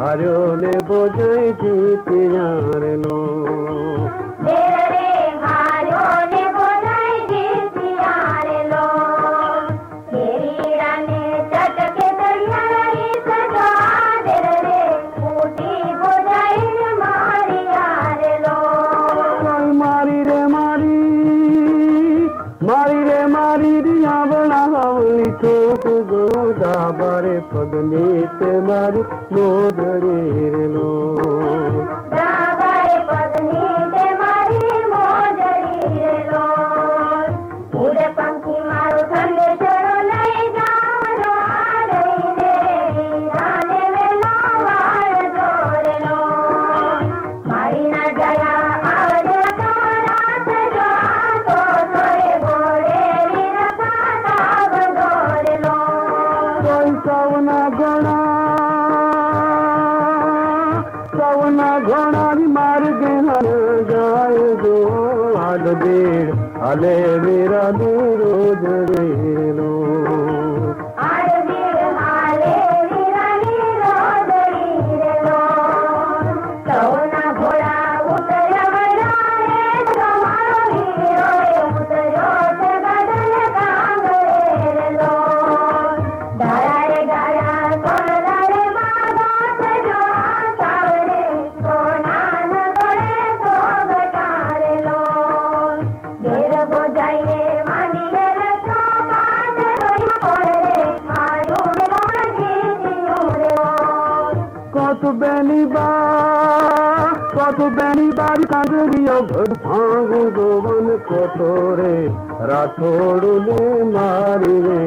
हरो न बजारो गोदा बारे ते मारे मोदरे लो گهڻا سؤ نه گهڻا به مارو هل وير هلي وير বেনিবা কত বেনিবার কাঁদরিও ঘর ভাঙু দোবন কতরে রাঠোড়ুলে মারি রে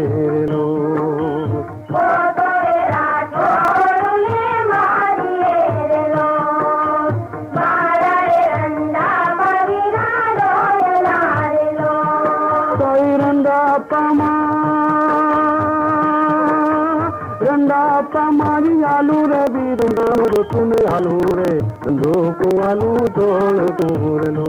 ماري آلو رير ت آلو ري لوڪ آلو ٿورو